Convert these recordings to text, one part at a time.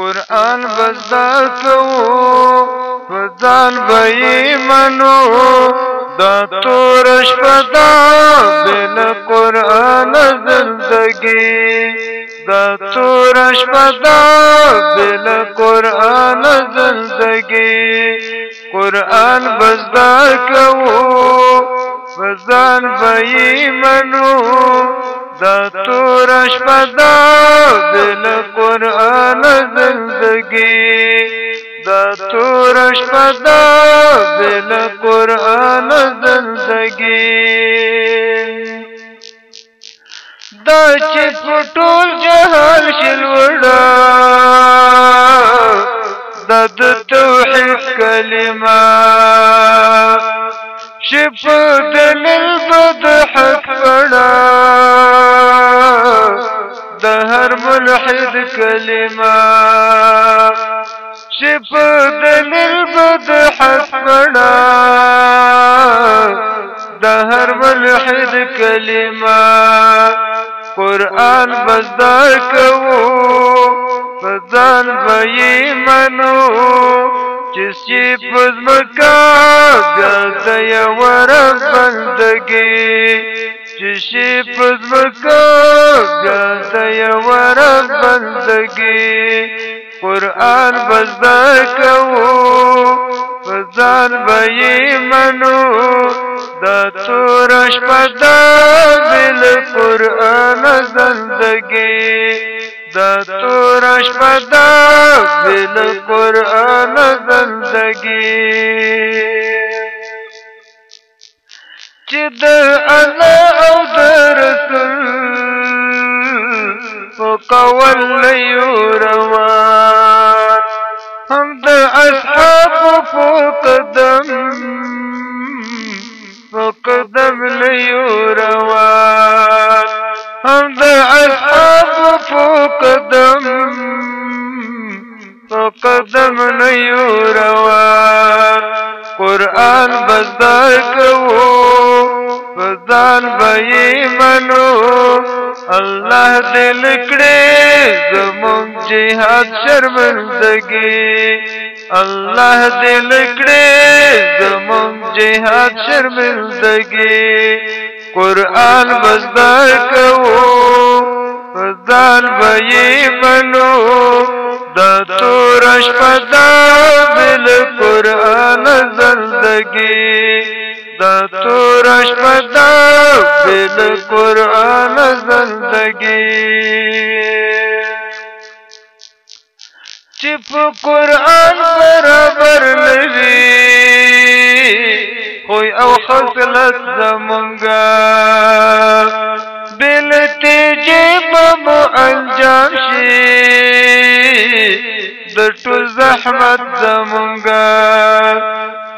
قرآن بزدا کوو فضان بئی منو دا تورش پدا بل قرآن زندگی دا تورش پدا بل قرآن زندگی قرآن بزدا کوو فضان بئی منو دا تور شپدا دل قران زندگی دا تور شپدا دل قران زندگی دا چې پټول جهان شلوړا دا د توحید کلمه چې په دلیل بدل د هر ملحد کلمه شپ دلیل بد حسنا د هر ملحد کلمه قران بزدار کوو فزان بې منو چې شپ زمکا بیا د یو رب بندګي شیشی پزمکا گلتی ورد بندگی قرآن بزده کوو فزان بایی منو دا تورش پدا بل قرآن زندگی دا تورش پدا بل قرآن زندگی چې انا الله او د رسول په قول یو روان هم د اصحاب په قدم په قدم یو روان هم د اصحاب په قدم په قرآن بزدار کوو ځان به منو الله دې لکړې زموږ جهاد شرمندگی الله دې لکړې زموږ جهاد شرمندگی قران بزدار کوو ځان به منو د تورش پدا بل قران زندگی د تورش پتا بل قران زندگی چپ قرآن برابر نوی خوی او خصلت زمونگا بل تیجی بمو انجام شی در تو زحمت زمونگا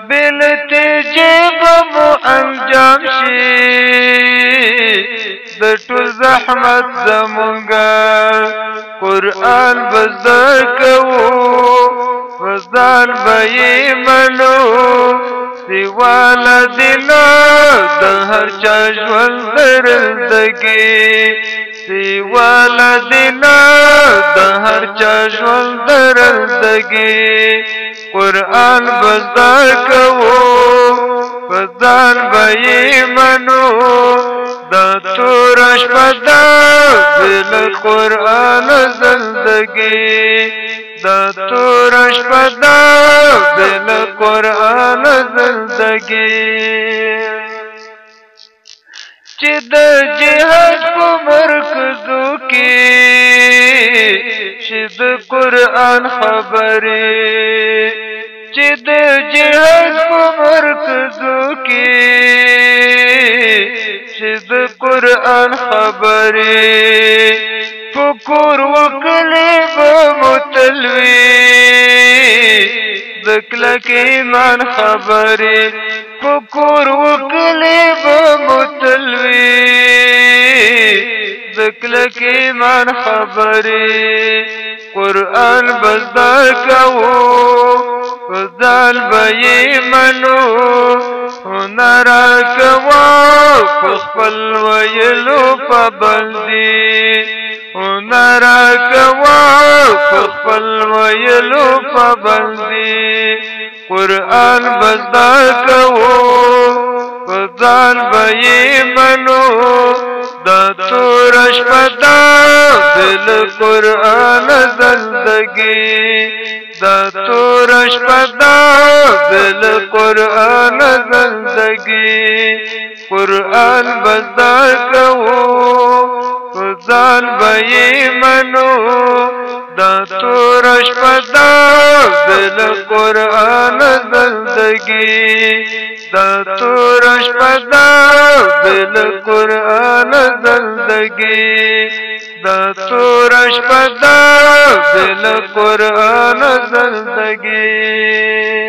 بل تیجی جام شي د ټول زحمت زمونږه قران بزر کوو فزان به منو سوال دل د هر چا ژوند درندګي سوال دل د هر چا ژوند درندګي قران بزر کوو پدان بئی منو دا تورش پدا بل قرآن زندگی دا تورش پدا بل قرآن زندگی چې د جهاد په مرکزو کې چې د قرآن خبرې چې د جهاد په مرکزو کې چې د قرآن خبرې فکر وکړې به متلوي د کلک ایمان خبرې فکر وکړې به متلوي د کلک ایمان خبرې قرآن بزدار کوو خدال بې منو هنر کوا خپل ویلو په بندي هنر کوا خپل ویلو په بندي قران بزدا کوو خدال بې منو د تورش پدا دل قران زندگی د تورش پدا بل قران زندگی قران بزدا کو ځان به منو د تورش پدا بل قران زندگی د تورش پدا بل قران زندگی د دل قرآن زندگی